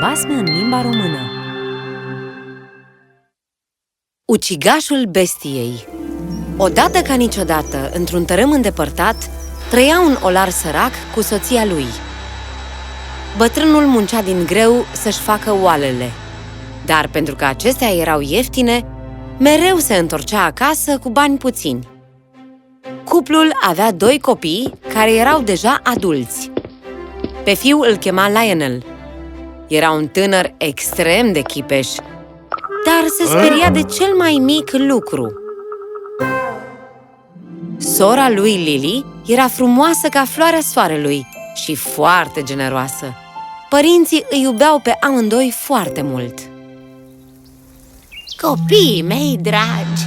basme în limba română Ucigașul bestiei Odată ca niciodată, într-un tărâm îndepărtat, trăia un olar sărac cu soția lui. Bătrânul muncea din greu să-și facă oalele, dar pentru că acestea erau ieftine, mereu se întorcea acasă cu bani puțini. Cuplul avea doi copii care erau deja adulți. Pe fiu îl chema Lionel. Era un tânăr extrem de chipeș, dar se speria de cel mai mic lucru. Sora lui Lily era frumoasă ca floarea soarelui și foarte generoasă. Părinții îi iubeau pe amândoi foarte mult. Copiii mei dragi,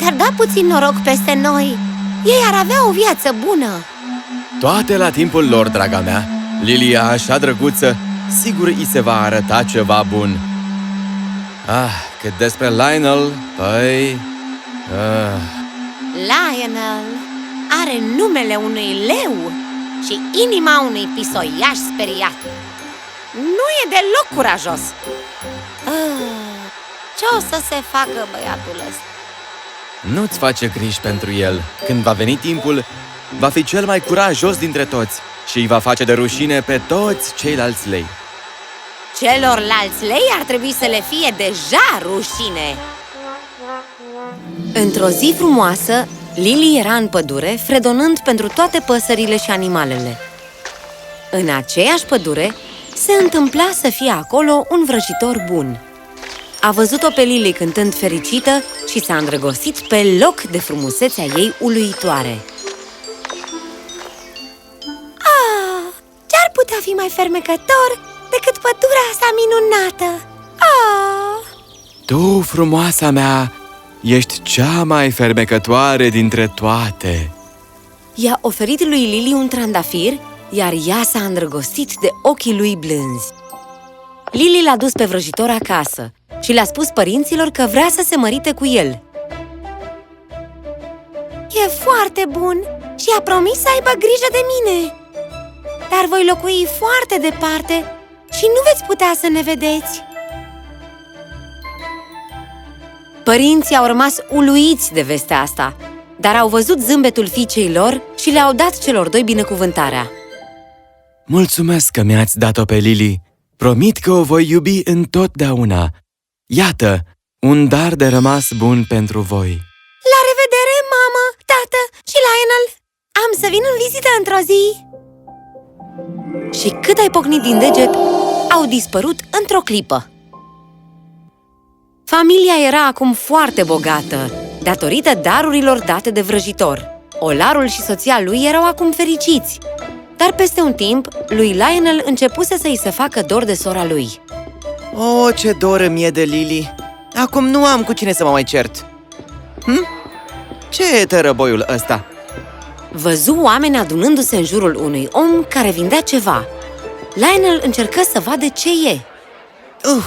dar da puțin noroc peste noi, ei ar avea o viață bună Toate la timpul lor, draga mea Lilia, așa drăguță, sigur îi se va arăta ceva bun Ah, cât despre Lionel, păi... Ah. Lionel are numele unui leu și inima unui pisoiaș speriat Nu e deloc curajos ah, Ce o să se facă băiatul ăsta? Nu-ți face griji pentru el. Când va veni timpul, va fi cel mai curajos dintre toți și îi va face de rușine pe toți ceilalți lei. Celorlalți lei ar trebui să le fie deja rușine! Într-o zi frumoasă, Lily era în pădure, fredonând pentru toate păsările și animalele. În aceeași pădure, se întâmpla să fie acolo un vrăjitor bun. A văzut-o pe Lily cântând fericită și s-a îndrăgostit pe loc de frumusețea ei uluitoare. Mai fermecător decât pădurea asta minunată? Ah! Tu, frumoasa mea, ești cea mai fermecătoare dintre toate! I-a oferit lui Lily un trandafir, iar ea s-a îndrăgostit de ochii lui blânzi. Lily l-a dus pe vrăjitor acasă și le-a spus părinților că vrea să se mărite cu el. E foarte bun și a promis să aibă grijă de mine. Dar voi locui foarte departe și nu veți putea să ne vedeți. Părinții au rămas uluiți de vestea asta, dar au văzut zâmbetul fiicei lor și le-au dat celor doi binecuvântarea. Mulțumesc că mi-ați dat-o pe Lily! Promit că o voi iubi întotdeauna! Iată, un dar de rămas bun pentru voi! La revedere, mamă, tată și Lionel! Am să vin în vizită într-o zi! Și cât ai pocnit din deget, au dispărut într-o clipă. Familia era acum foarte bogată, datorită darurilor date de vrăjitor. Olarul și soția lui erau acum fericiți, dar peste un timp, lui Lionel începuse să-i se facă dor de sora lui. O, oh, ce dor îmi e de Lily! Acum nu am cu cine să mă mai cert! Hm? Ce e tărăboiul ăsta? Văzu oameni adunându-se în jurul unui om care vindea ceva. Lionel încercă să vadă ce e. Uh,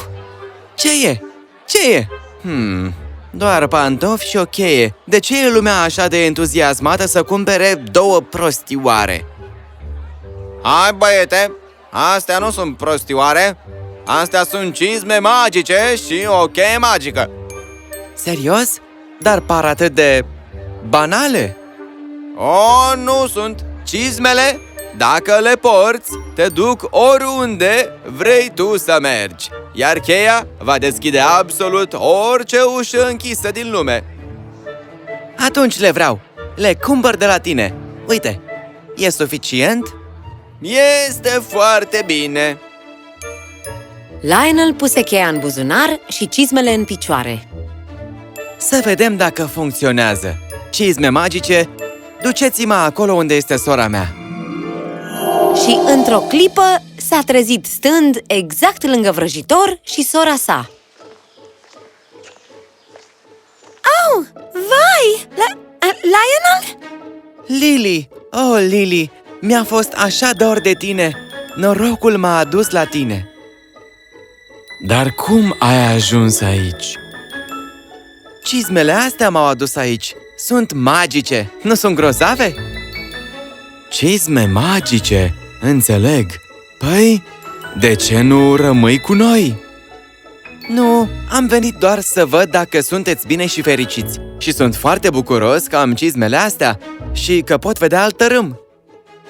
ce e? Ce e? Hmm, doar pantofi și o cheie. De ce e lumea așa de entuziasmată să cumpere două prostioare? Hai, băiete! Astea nu sunt prostioare! Astea sunt cizme magice și o cheie magică! Serios? Dar par atât de... banale? O, nu sunt! Cizmele, dacă le porți, te duc oriunde vrei tu să mergi Iar cheia va deschide absolut orice ușă închisă din lume Atunci le vreau! Le cumpăr de la tine! Uite, e suficient? Este foarte bine! Lionel puse cheia în buzunar și cizmele în picioare. Să vedem dacă funcționează! Cizme magice, duceți-mă acolo unde este sora mea! Și într-o clipă s-a trezit stând exact lângă vrăjitor și sora sa. Au, vai! La Lionel? Lily! Oh, Lily! Mi-a fost așa dor de tine! Norocul m-a adus la tine! Dar cum ai ajuns aici? Cizmele astea m-au adus aici! Sunt magice! Nu sunt grozave? Cizme magice, înțeleg. Păi, De ce nu rămâi cu noi? Nu, am venit doar să văd dacă sunteți bine și fericiți. Și sunt foarte bucuros că am cizmele astea și că pot vedea alt tărâm.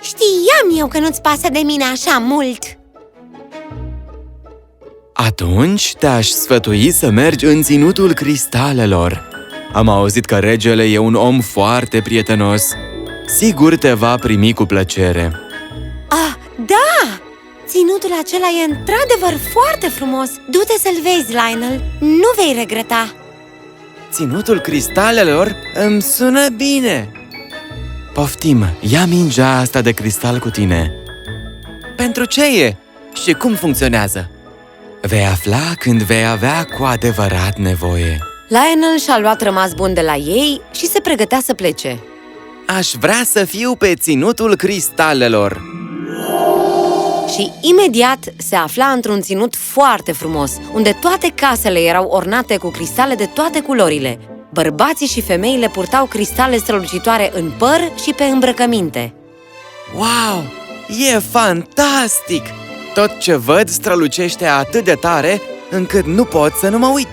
Știam eu că nu-ți pasă de mine așa mult! Atunci te-aș sfătui să mergi în ținutul cristalelor. Am auzit că regele e un om foarte prietenos. Sigur te va primi cu plăcere. Ah, da! Ținutul acela e într-adevăr foarte frumos! Du-te să-l vezi, Lionel! Nu vei regreta! Ținutul cristalelor îmi sună bine. Poftim, ia mingea asta de cristal cu tine. Pentru ce e? Și cum funcționează? Vei afla când vei avea cu adevărat nevoie. Lionel și-a luat rămas bun de la ei și se pregătea să plece. Aș vrea să fiu pe ținutul cristalelor. Și imediat se afla într-un ținut foarte frumos, unde toate casele erau ornate cu cristale de toate culorile. Bărbații și femeile purtau cristale strălucitoare în păr și pe îmbrăcăminte. Wow! E fantastic! Tot ce văd strălucește atât de tare încât nu pot să nu mă uit.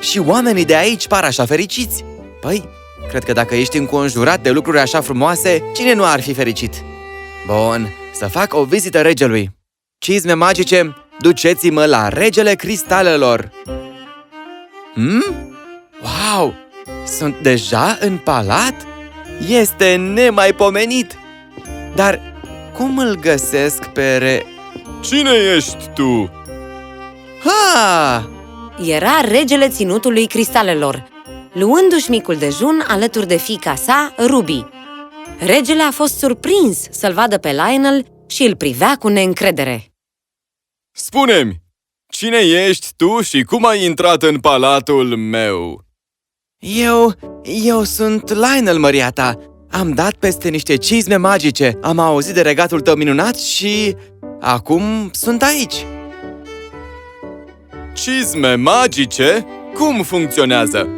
Și oamenii de aici par așa fericiți. Păi, cred că dacă ești înconjurat de lucruri așa frumoase, cine nu ar fi fericit? Bun, să fac o vizită regelui. Cizme magice, duceți-mă la regele cristalelor! Hmm? Wow! Sunt deja în palat? Este nemaipomenit! Dar cum îl găsesc pe re... Cine ești tu? Ha! Era regele ținutului cristalelor, luându-și micul dejun alături de fiica sa, Ruby. Regele a fost surprins să-l vadă pe Lionel și îl privea cu neîncredere. Spune-mi, cine ești tu și cum ai intrat în palatul meu? Eu... eu sunt Lionel, măriata. Am dat peste niște cizme magice, am auzit de regatul tău minunat și... acum sunt aici. Cizme magice? Cum funcționează?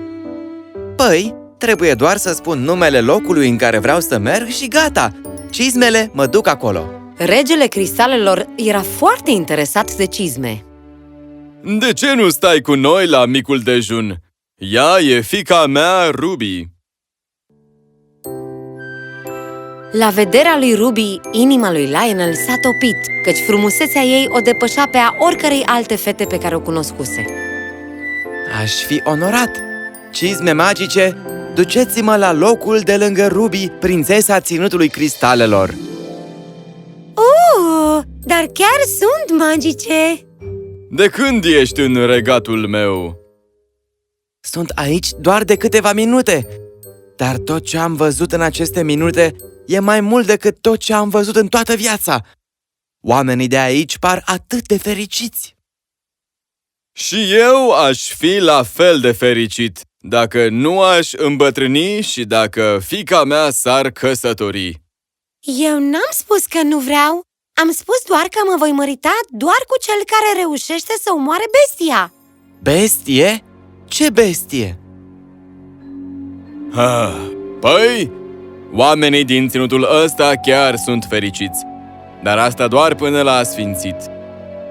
Păi, trebuie doar să spun numele locului în care vreau să merg și gata! Cizmele mă duc acolo. Regele cristalelor era foarte interesat de cizme. De ce nu stai cu noi la micul dejun? Ea e fica mea, Ruby. La vederea lui Ruby, inima lui Lionel s-a topit, căci frumusețea ei o depășea pe a oricărei alte fete pe care o cunoscuse. Aș fi onorat! Cizme magice, duceți-mă la locul de lângă Ruby, prințesa ținutului cristalelor. Uh, dar chiar sunt magice! De când ești în regatul meu? Sunt aici doar de câteva minute, dar tot ce am văzut în aceste minute e mai mult decât tot ce am văzut în toată viața. Oamenii de aici par atât de fericiți. Și eu aș fi la fel de fericit dacă nu aș îmbătrâni și dacă fica mea s-ar căsători. Eu n-am spus că nu vreau! Am spus doar că mă voi mărita doar cu cel care reușește să omoare bestia! Bestie? Ce bestie? Ha, păi, oamenii din ținutul ăsta chiar sunt fericiți. Dar asta doar până la sfințit.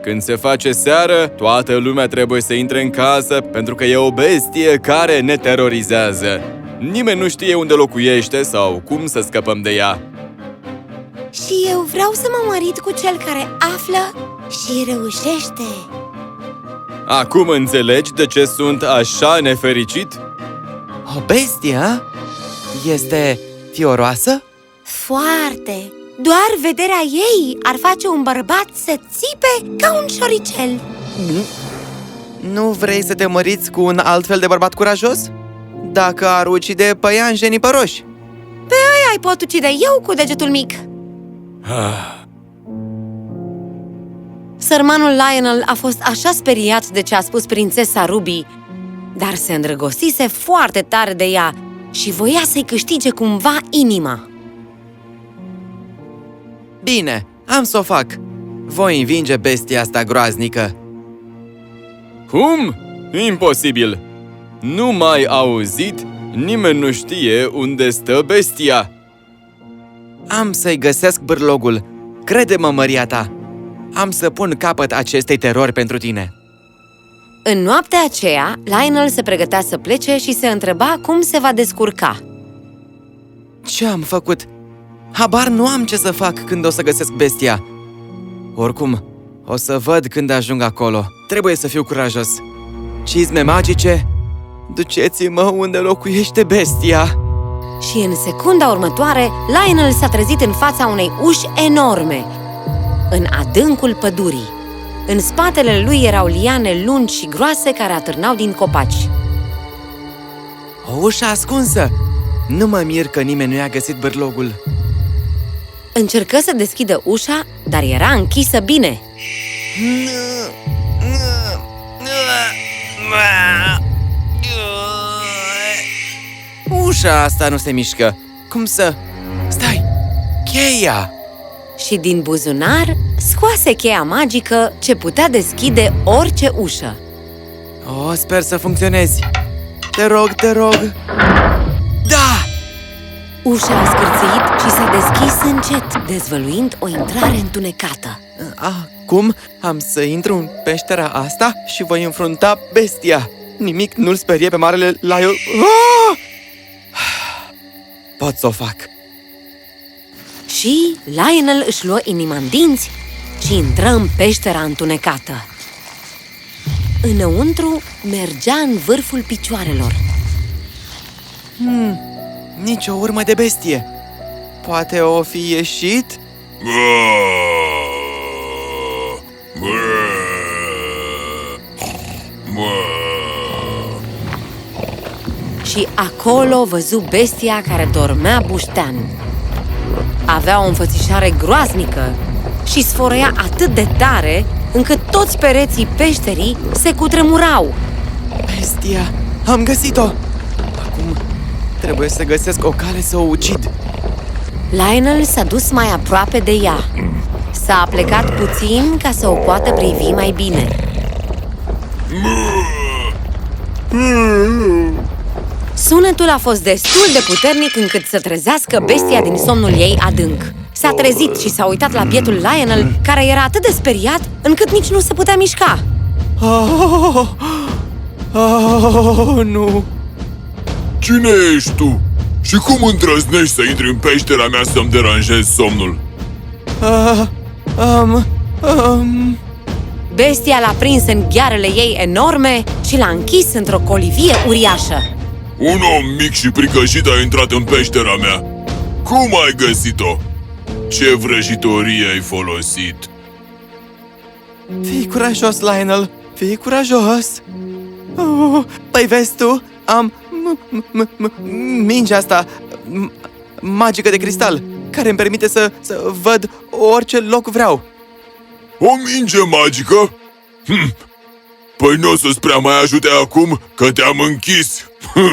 Când se face seară, toată lumea trebuie să intre în casă pentru că e o bestie care ne terorizează. Nimeni nu știe unde locuiește sau cum să scăpăm de ea. Și eu vreau să mă mărit cu cel care află și reușește! Acum înțelegi de ce sunt așa nefericit? O bestie, a? Este fioroasă? Foarte! Doar vederea ei ar face un bărbat să țipe ca un șoricel! Nu vrei să te măriți cu un alt fel de bărbat curajos? Dacă ar ucide păianjenii păroși Pe aia îi pot ucide eu cu degetul mic! Sărmanul Lionel a fost așa speriat de ce a spus prințesa Ruby, dar se îndrăgostise foarte tare de ea și voia să-i câștige cumva inima. Bine, am să o fac Voi învinge bestia asta groaznică Cum? Imposibil! Nu mai auzit? Nimeni nu știe unde stă bestia. Am să-i găsesc bârlogul Crede-mă, măria ta am să pun capăt acestei terori pentru tine. În noaptea aceea, Lionel se pregătea să plece și se întreba cum se va descurca. Ce am făcut? Habar nu am ce să fac când o să găsesc bestia. Oricum, o să văd când ajung acolo. Trebuie să fiu curajos. Cizme magice, duceți-mă unde locuiește bestia. Și în secunda următoare, Lionel s-a trezit în fața unei uși enorme, în adâncul pădurii. În spatele lui erau liane lungi și groase care atârnau din copaci. O ușă ascunsă! Nu mă mir că nimeni nu i-a găsit bârlogul. Încercă să deschidă ușa, dar era închisă bine. Ușa asta nu se mișcă. Cum să... Stai! Cheia! Și din buzunar scoase cheia magică ce putea deschide orice ușă. O, sper să funcționezi. Te rog, te rog. Da! Ușa a scârțâit și s-a deschis încet, dezvăluind o intrare întunecată. Acum am să intru în peștera asta și voi înfrunta bestia. Nimic nu-l sperie pe marele Lion. Ah! Pot să o fac. Și Lionel își luă inima în dinți și intră în peștera întunecată. Înăuntru mergea în vârful picioarelor. Nici o urmă de bestie. Poate o fi ieșit? Și acolo văzu bestia care dormea buștean. Avea o înfățișare groaznică și sfărăia atât de tare încât toți pereții peșterii se cutremurau. Bestia! Am găsit-o! Acum trebuie să găsesc o cale să o ucid. Lionel s-a dus mai aproape de ea. S-a plecat puțin ca să o poată privi mai bine. Sunetul a fost destul de puternic încât să trezească bestia din somnul ei adânc. S-a trezit și s-a uitat la bietul Lionel, care era atât de speriat încât nici nu se putea mișca. Oh, oh, nu! Cine ești tu? Și cum îndrăznești să intri în peștera mea să-mi deranjezi somnul? Uh, um, um, Bestia l-a prins în ghearele ei enorme și l-a închis într-o colivie uriașă. Un om mic și pricășit a intrat în peștera mea. Cum ai găsit-o? Ce vrăjitorie ai folosit? fii curajos, Lionel! Fii curajos! Oh, păi vezi tu, am m- m- m- mingea asta m- magică de cristal, care îmi permite să, să văd orice loc vreau. O minge magică? Hm. Păi nu o să-ți prea mai ajute acum că te-am închis.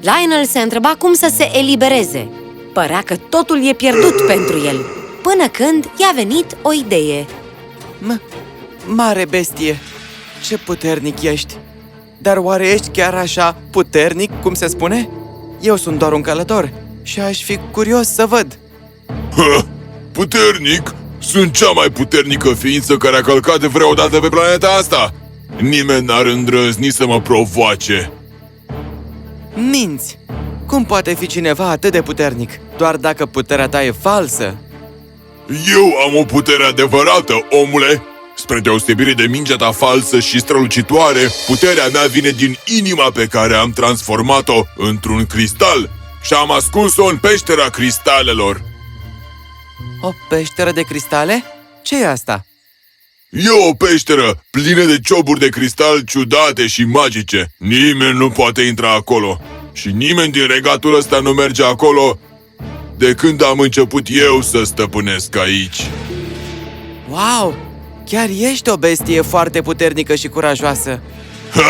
Lionel se întreba cum să se elibereze. Părea că totul e pierdut pentru el, până când i-a venit o idee. M- mare bestie, ce puternic ești! Dar oare ești chiar așa puternic, cum se spune? Eu sunt doar un călător și aș fi curios să văd. Ha, puternic? Sunt cea mai puternică ființă care a călcat vreodată pe planeta asta. Nimeni n-ar îndrăzni să mă provoace. Minți! Cum poate fi cineva atât de puternic, doar dacă puterea ta e falsă? Eu am o putere adevărată, omule! Spre deosebire de mingea ta falsă și strălucitoare, puterea mea vine din inima pe care am transformat-o într-un cristal și am ascuns-o în peștera cristalelor. O peșteră de cristale? ce e asta? E o peșteră plină de cioburi de cristal ciudate și magice. Nimeni nu poate intra acolo. Și nimeni din regatul ăsta nu merge acolo de când am început eu să stăpânesc aici. Wow! Chiar ești o bestie foarte puternică și curajoasă.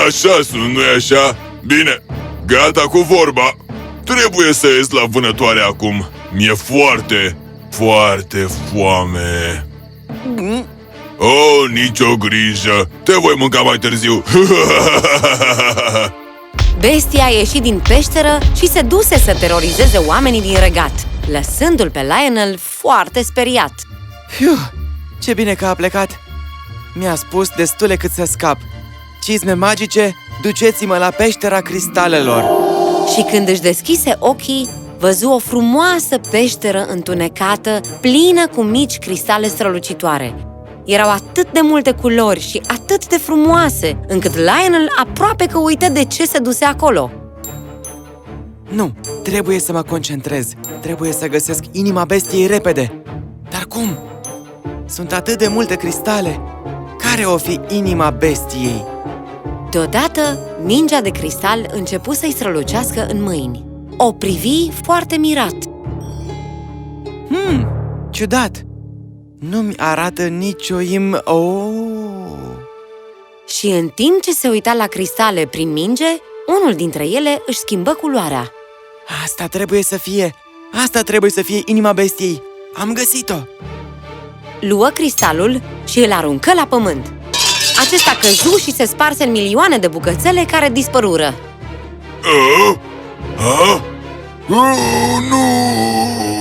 Așa sunt, nu-i așa? Bine, gata cu vorba. Trebuie să ies la vânătoare acum. Mi-e foarte, foarte foame. Oh, nicio grijă. Te voi mânca mai târziu. Bestia a ieșit din peșteră și se duse să terorizeze oamenii din regat, lăsându-l pe Lionel foarte speriat. Fiu, ce bine că a plecat! Mi-a spus destule cât să scap. Cizme magice, duceți-mă la peștera cristalelor. Și când își deschise ochii, văzu o frumoasă peșteră întunecată, plină cu mici cristale strălucitoare. Erau atât de multe culori și atât de frumoase, încât Lionel aproape că uită de ce se duse acolo. Nu, trebuie să mă concentrez. Trebuie să găsesc inima bestiei repede. Dar cum? Sunt atât de multe cristale. Care o fi inima bestiei? Deodată, mingea de cristal începu să-i strălucească în mâini. O privi foarte mirat. Hmm, ciudat. Nu-mi arată nicio im... Oh! Și în timp ce se uita la cristale prin minge, unul dintre ele își schimbă culoarea. Asta trebuie să fie... Asta trebuie să fie inima bestiei. Am găsit-o! Luă cristalul și îl aruncă la pământ. Acesta căzu și se sparse în milioane de bucățele care dispărură. A? A? Oh, nu!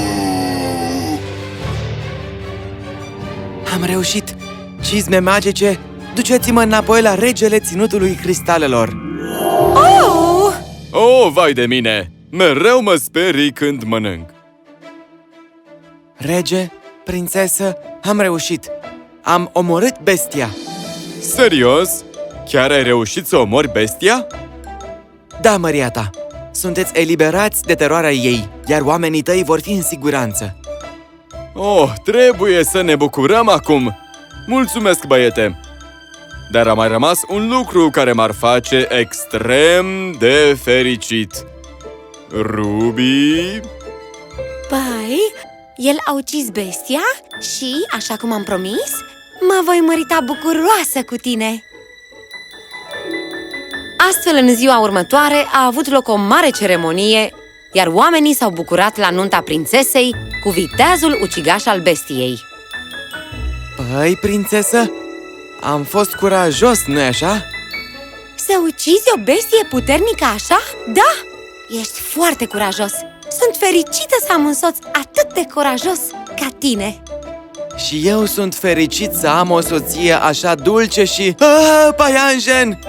Am reușit! Cizme magice, duceți-mă înapoi la regele ținutului cristalelor! Oh! Oh, vai de mine! Mereu mă sperii când mănânc. Rege, prințesă, am reușit! Am omorât bestia! Serios? Chiar ai reușit să omori bestia? Da, măria ta! Sunteți eliberați de teroarea ei, iar oamenii tăi vor fi în siguranță. Oh, trebuie să ne bucurăm acum! Mulțumesc, băiete! Dar a mai rămas un lucru care m-ar face extrem de fericit. Ruby... Păi, el a ucis bestia și, așa cum am promis, mă voi mărita bucuroasă cu tine! Astfel, în ziua următoare a avut loc o mare ceremonie, iar oamenii s-au bucurat la nunta prințesei cu viteazul ucigaș al bestiei. Păi, prințesă, am fost curajos, nu-i așa? Să ucizi o bestie puternică așa? Da! Ești foarte curajos! Sunt fericită să am un soț atât de curajos ca tine! Și eu sunt fericit să am o soție așa dulce și... Ah, paianjen!